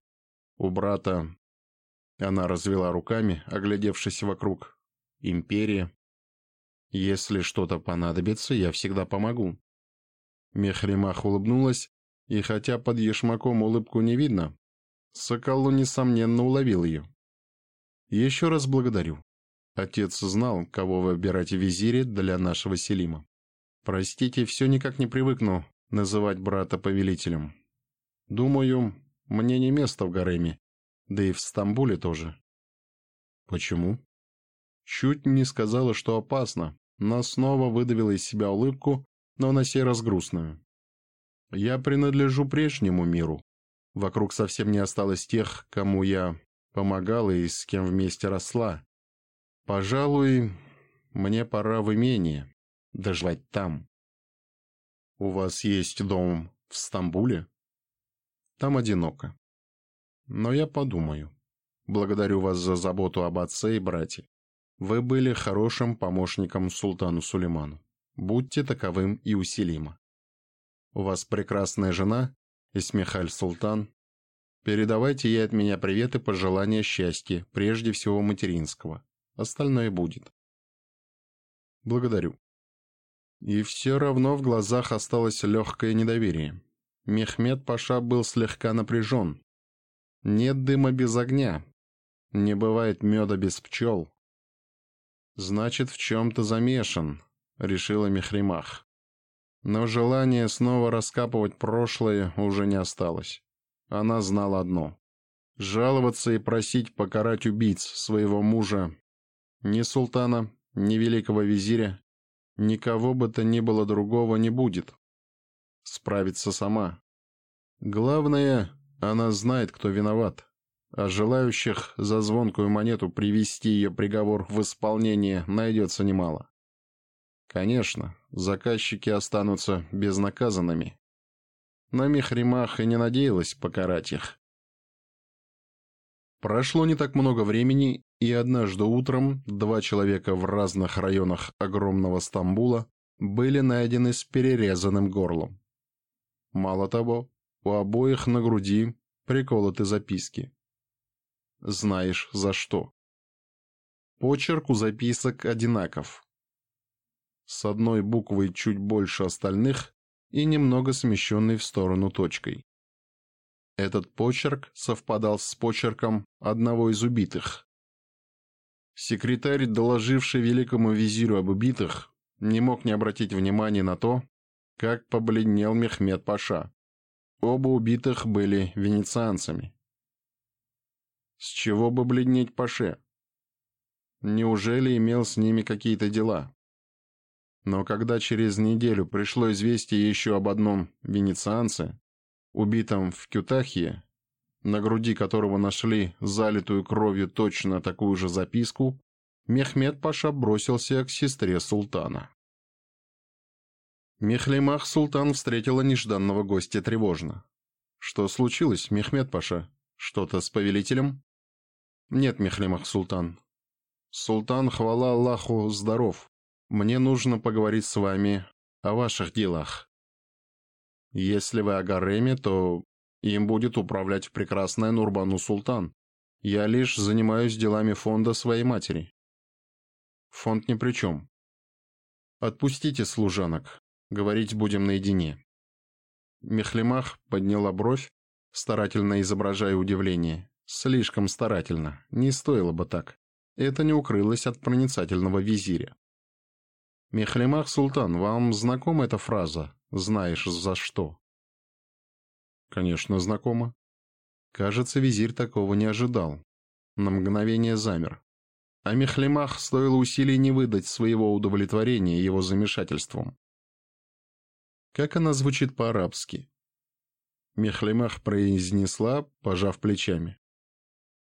S1: у брата она развела руками, оглядевшись вокруг. «Империя. Если что-то понадобится, я всегда помогу». Мехримах улыбнулась, и хотя под ешмаком улыбку не видно, Соколу, несомненно, уловил ее. «Еще раз благодарю. Отец знал, кого выбирать в визире для нашего Селима. Простите, все никак не привыкну называть брата повелителем. Думаю, мне не место в гареме, да и в Стамбуле тоже. Почему? Чуть не сказала, что опасно, но снова выдавила из себя улыбку, но на сей раз грустную. Я принадлежу прежнему миру. Вокруг совсем не осталось тех, кому я помогала и с кем вместе росла. Пожалуй, мне пора в имение, доживать там. У вас есть дом в Стамбуле? Там одиноко. Но я подумаю. Благодарю вас за заботу об отце и брате. Вы были хорошим помощником султану Сулейману. Будьте таковым и усилимо. У вас прекрасная жена, Исмехаль Султан. Передавайте ей от меня привет и пожелания счастья, прежде всего материнского. Остальное будет. Благодарю. И все равно в глазах осталось легкое недоверие. Мехмед Паша был слегка напряжен, нет дыма без огня. Не бывает меда без пчел. Значит, в чем-то замешан, решила Мехримах. Но желания снова раскапывать прошлое уже не осталось. Она знала одно. Жаловаться и просить покарать убийц своего мужа, ни султана, ни великого визиря, никого бы то ни было другого не будет. Справиться сама. Главное она знает, кто виноват, а желающих за звонкую монету привести ее приговор в исполнение найдется немало. Конечно, заказчики останутся безнаказанными. На Михримах и не надеялась покарать их. Прошло не так много времени, и однажды утром два человека в разных районах огромного Стамбула были найдены с перерезанным горлом. Мало того, у обоих на груди приколоты записки. Знаешь за что. Почерк у записок одинаков. С одной буквой чуть больше остальных и немного смещенной в сторону точкой. Этот почерк совпадал с почерком одного из убитых. Секретарь, доложивший великому визиру об убитых, не мог не обратить внимания на то, как побледнел Мехмед Паша, Оба убитых были венецианцами. С чего бы бледнеть Паше? Неужели имел с ними какие-то дела? Но когда через неделю пришло известие еще об одном венецианце, убитом в Кютахье, на груди которого нашли залитую кровью точно такую же записку, Мехмед Паша бросился к сестре султана. Мехлемах Султан встретила нежданного гостя тревожно. «Что случилось, Мехмед Паша? Что-то с повелителем?» «Нет, Мехлемах Султан». «Султан, хвала Аллаху, здоров. Мне нужно поговорить с вами о ваших делах. Если вы о гареме, то им будет управлять прекрасная Нурбану Султан. Я лишь занимаюсь делами фонда своей матери. Фонд ни при чем. Отпустите служанок. Говорить будем наедине». Мехлемах подняла бровь, старательно изображая удивление. Слишком старательно, не стоило бы так. Это не укрылось от проницательного визиря. «Мехлемах Султан, вам знакома эта фраза «знаешь за что»?» «Конечно, знакома». Кажется, визирь такого не ожидал. На мгновение замер. А Мехлемах стоило усилий не выдать своего удовлетворения его замешательством как она звучит по-арабски. Мехлемах произнесла, пожав плечами.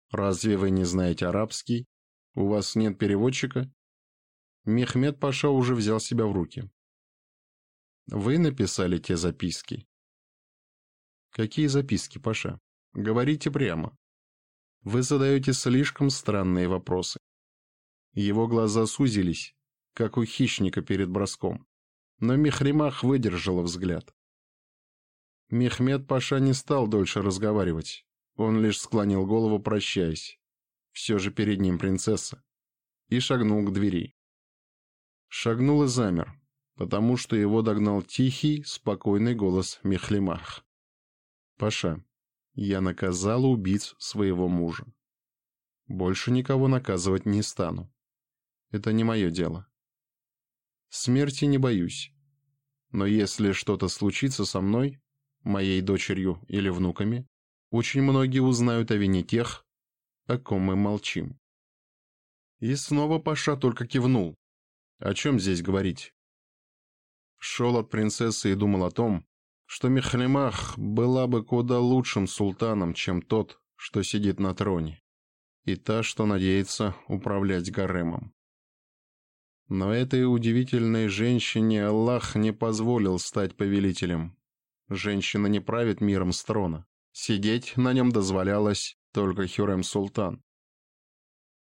S1: «Разве вы не знаете арабский? У вас нет переводчика?» Мехмед Паша уже взял себя в руки. «Вы написали те записки?» «Какие записки, Паша? Говорите прямо. Вы задаете слишком странные вопросы». Его глаза сузились, как у хищника перед броском но Мих Ремах выдержала взгляд. Мехмед Паша не стал дольше разговаривать. Он лишь склонил голову, прощаясь. Все же перед ним принцесса. И шагнул к двери. Шагнул и замер, потому что его догнал тихий, спокойный голос Мехлемах. «Паша, я наказала убийц своего мужа. Больше никого наказывать не стану. Это не мое дело. Смерти не боюсь. Но если что-то случится со мной, моей дочерью или внуками, очень многие узнают о вине тех, о ком мы молчим. И снова Паша только кивнул. О чем здесь говорить? Шел от принцессы и думал о том, что Мехлемах была бы куда лучшим султаном, чем тот, что сидит на троне, и та, что надеется управлять гаремом. Но этой удивительной женщине Аллах не позволил стать повелителем. Женщина не правит миром с трона. Сидеть на нем дозволялось только Хюрем-Султан.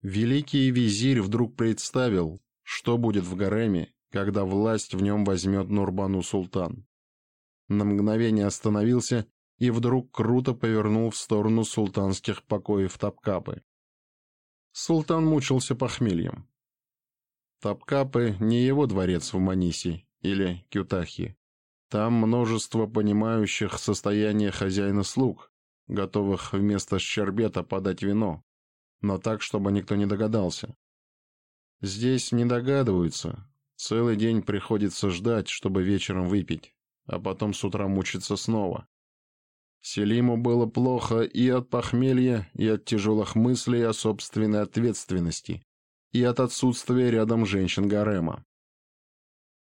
S1: Великий визирь вдруг представил, что будет в гареме, когда власть в нем возьмет Нурбану-Султан. На мгновение остановился и вдруг круто повернул в сторону султанских покоев Тапкапы. Султан мучился похмельем. Топкапы не его дворец в Манисе или Кютахи. Там множество понимающих состояние хозяина слуг, готовых вместо щербета подать вино, но так, чтобы никто не догадался. Здесь не догадываются. Целый день приходится ждать, чтобы вечером выпить, а потом с утра мучиться снова. Селиму было плохо и от похмелья, и от тяжелых мыслей о собственной ответственности, и от отсутствия рядом женщин гарема.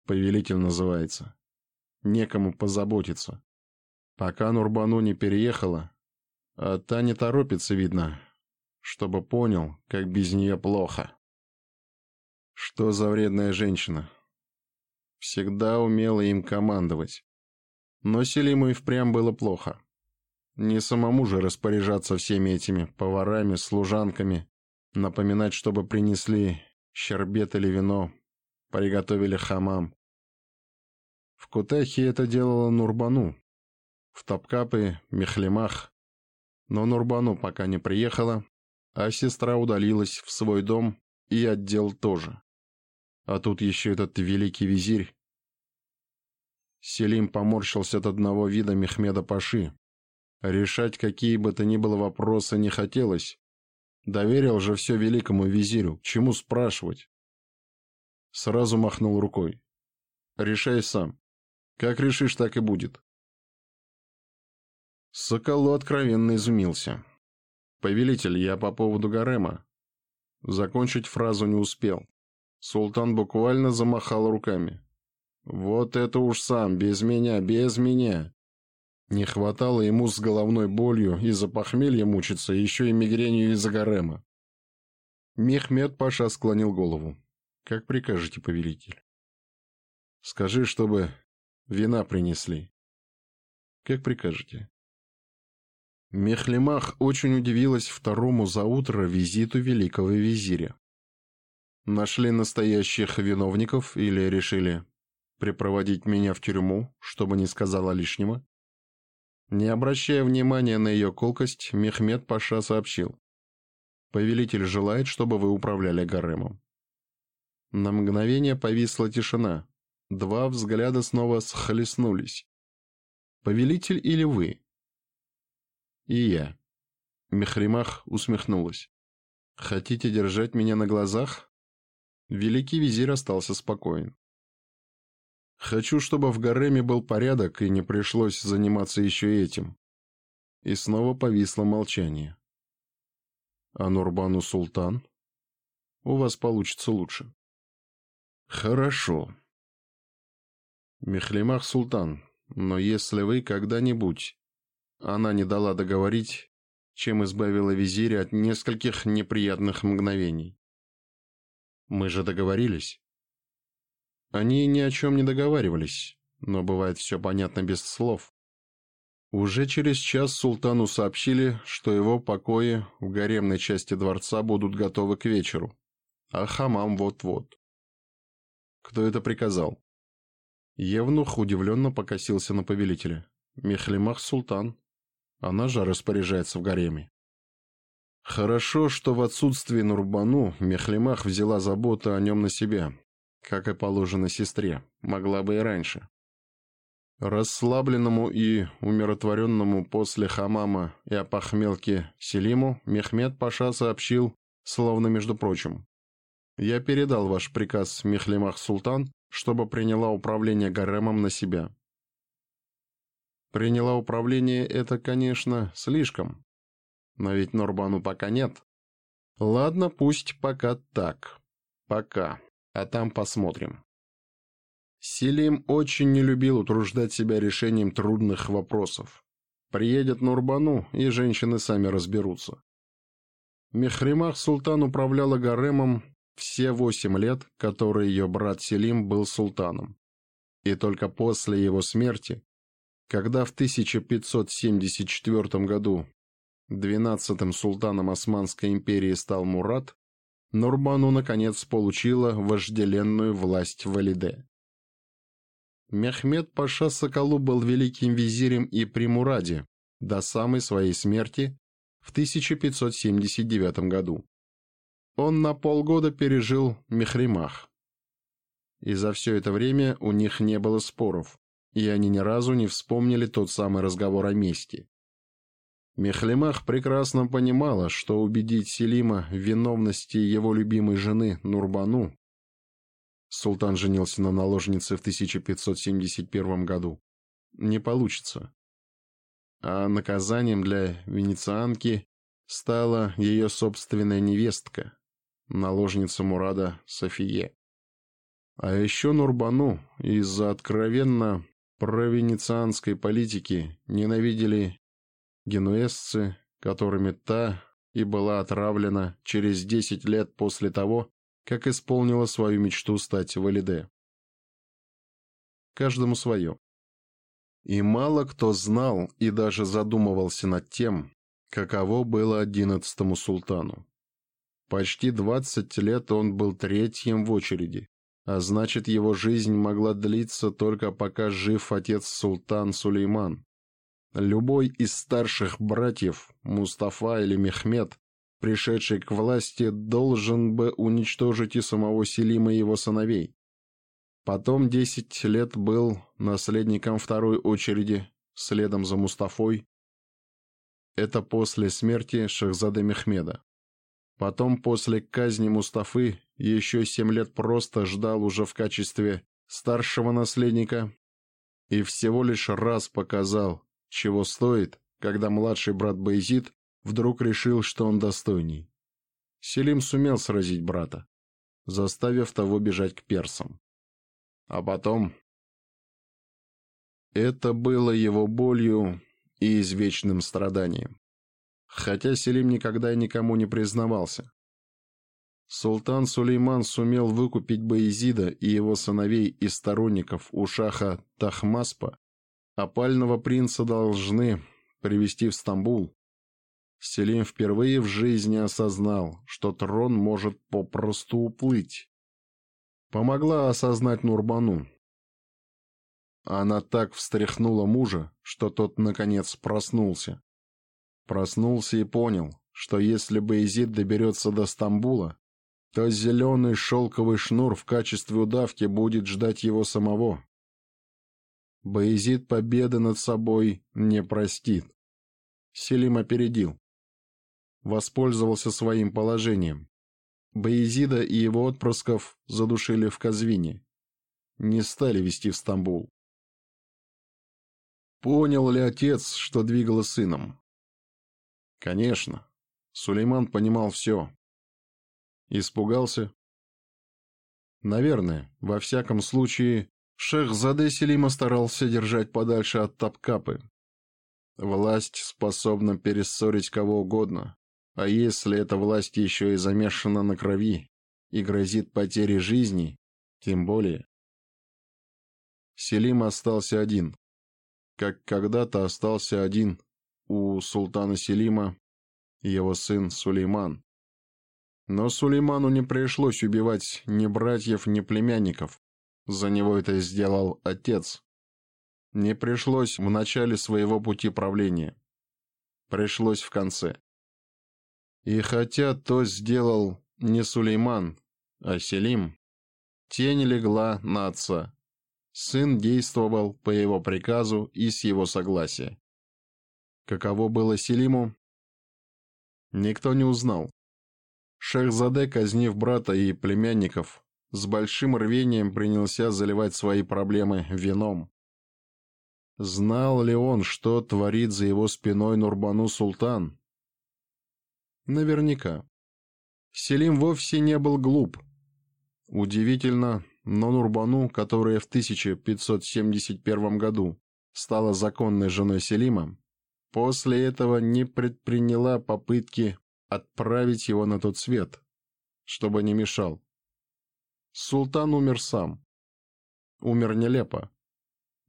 S1: Повелитель называется. Некому позаботиться. Пока Нурбану не переехала, а та не торопится, видно, чтобы понял, как без нее плохо. Что за вредная женщина? Всегда умела им командовать. Но Селиму и впрямь было плохо. Не самому же распоряжаться всеми этими поварами, служанками напоминать, чтобы принесли щербет или вино, приготовили хамам. В Кутехе это делала Нурбану, в Топкапы, Мехлемах. Но Нурбану пока не приехала, а сестра удалилась в свой дом и отдел тоже. А тут еще этот великий визирь. Селим поморщился от одного вида Мехмеда Паши. Решать какие бы то ни было вопросы не хотелось, Доверил же все великому визирю, чему спрашивать? Сразу махнул рукой. Решай сам. Как решишь, так и будет. Соколу откровенно изумился. «Повелитель, я по поводу гарема». Закончить фразу не успел. Султан буквально замахал руками. «Вот это уж сам, без меня, без меня! Не хватало ему с головной болью из-за похмелья мучиться, еще и мигренью из-за гарема. Мехмед Паша склонил голову. «Как прикажете, повелитель?» «Скажи, чтобы вина принесли». «Как прикажете?» Мехлемах очень удивилась второму за утро визиту великого визиря. Нашли настоящих виновников или решили припроводить меня в тюрьму, чтобы не сказала лишнего? Не обращая внимания на ее колкость, Мехмед Паша сообщил. «Повелитель желает, чтобы вы управляли гаремом». На мгновение повисла тишина. Два взгляда снова схлестнулись. «Повелитель или вы?» «И я». Мехримах усмехнулась. «Хотите держать меня на глазах?» Великий визирь остался спокоен. Хочу, чтобы в гареме был порядок и не пришлось заниматься еще этим. И снова повисло молчание. А Нурбану Султан? У вас получится лучше. Хорошо. Мехлимах Султан, но если вы когда-нибудь... Она не дала договорить, чем избавила визиря от нескольких неприятных мгновений. Мы же договорились. Они ни о чем не договаривались, но бывает все понятно без слов. Уже через час султану сообщили, что его покои в гаремной части дворца будут готовы к вечеру, а хамам вот-вот. Кто это приказал? Евнух удивленно покосился на повелителя. Мехлимах султан. Она же распоряжается в гареме. Хорошо, что в отсутствии Нурбану Мехлимах взяла заботу о нем на себя, как и положено сестре, могла бы и раньше. Расслабленному и умиротворенному после хамама и опохмелки Селиму Мехмед Паша сообщил, словно между прочим. «Я передал ваш приказ Мехлимах Султан, чтобы приняла управление гаремом на себя». «Приняла управление» — это, конечно, слишком. Но ведь Норбану пока нет. Ладно, пусть пока так. Пока а там посмотрим. Селим очень не любил утруждать себя решением трудных вопросов. Приедет Нурбану, и женщины сами разберутся. Мехримах Султан управляла гаремом все восемь лет, которые ее брат Селим был султаном. И только после его смерти, когда в 1574 году 12-м султаном Османской империи стал Мурат, Нурбану наконец получила вожделенную власть Валиде. Мехмед Паша Соколу был великим визирем и при до самой своей смерти в 1579 году. Он на полгода пережил Мехримах. И за все это время у них не было споров, и они ни разу не вспомнили тот самый разговор о мести, Мехлемах прекрасно понимала, что убедить Селима в виновности его любимой жены Нурбану Султан женился на наложнице в 1571 году. Не получится. А наказанием для венецианки стала ее собственная невестка, наложница Мурада София, А еще Нурбану из-за откровенно провенецианской политики ненавидели генуэзцы, которыми та и была отравлена через 10 лет после того, как исполнила свою мечту стать Валиде. Каждому свое. И мало кто знал и даже задумывался над тем, каково было одиннадцатому султану. Почти 20 лет он был третьим в очереди, а значит его жизнь могла длиться только пока жив отец султан Сулейман. Любой из старших братьев, Мустафа или Мехмед, пришедший к власти, должен бы уничтожить и самого Селима и его сыновей. Потом десять лет был наследником второй очереди, следом за Мустафой. Это после смерти Шахзада Мехмеда. Потом после казни Мустафы еще семь лет просто ждал уже в качестве старшего наследника и всего лишь раз показал, чего стоит, когда младший брат Бейзид вдруг решил, что он достойней. Селим сумел сразить брата, заставив того бежать к персам. А потом... Это было его болью и извечным страданием. Хотя Селим никогда и никому не признавался. Султан Сулейман сумел выкупить Баезида и его сыновей и сторонников у шаха Тахмаспа Опального принца должны привести в Стамбул. Селим впервые в жизни осознал, что трон может попросту уплыть. Помогла осознать Нурбану. Она так встряхнула мужа, что тот, наконец, проснулся. Проснулся и понял, что если Боязид доберется до Стамбула, то зеленый шелковый шнур в качестве удавки будет ждать его самого. Боязид победы над собой не простит. Селим опередил. Воспользовался своим положением. Боязида и его отпрысков задушили в Казвине. Не стали вести в Стамбул. Понял ли отец, что двигало сыном? Конечно. Сулейман понимал все. Испугался? Наверное. Во всяком случае, Шех Заде Селима старался держать подальше от Тапкапы. Власть способна перессорить кого угодно, а если эта власть еще и замешана на крови и грозит потерей жизни, тем более. Селим остался один, как когда-то остался один у султана Селима его сын Сулейман. Но Сулейману не пришлось убивать ни братьев, ни племянников. За него это сделал отец. Не пришлось в начале своего пути правления. Пришлось в конце. И хотя то сделал не Сулейман, а Селим, тень легла на отца. Сын действовал по его приказу и с его согласия. Каково было Селиму? Никто не узнал. Шехзаде казнив брата и племянников, с большим рвением принялся заливать свои проблемы вином. Знал ли он, что творит за его спиной Нурбану Султан? Наверняка. Селим вовсе не был глуп. Удивительно, но Нурбану, которая в 1571 году стала законной женой Селима, после этого не предприняла попытки отправить его на тот свет, чтобы не мешал. Султан умер сам. Умер нелепо.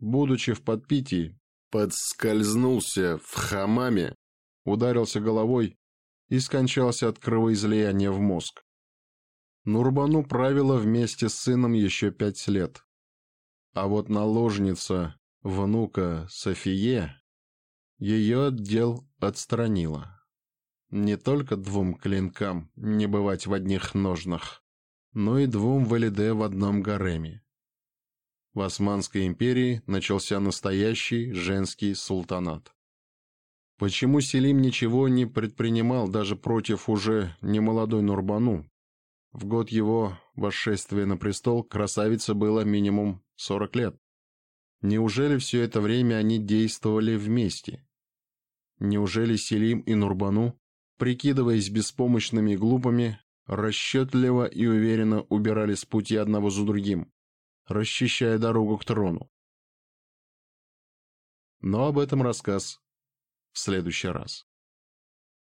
S1: Будучи в подпитии, подскользнулся в хамаме, ударился головой и скончался от кровоизлияния в мозг. Нурбану правила вместе с сыном еще пять лет. А вот наложница внука Софие ее отдел отстранила. Не только двум клинкам не бывать в одних ножнах но и двум валиде в одном гареме. В Османской империи начался настоящий женский султанат. Почему Селим ничего не предпринимал даже против уже немолодой Нурбану? В год его восшествия на престол красавице было минимум 40 лет. Неужели все это время они действовали вместе? Неужели Селим и Нурбану, прикидываясь беспомощными и глупыми, расчетливо и уверенно убирали с пути одного за другим, расчищая дорогу к трону. Но об этом рассказ в следующий раз.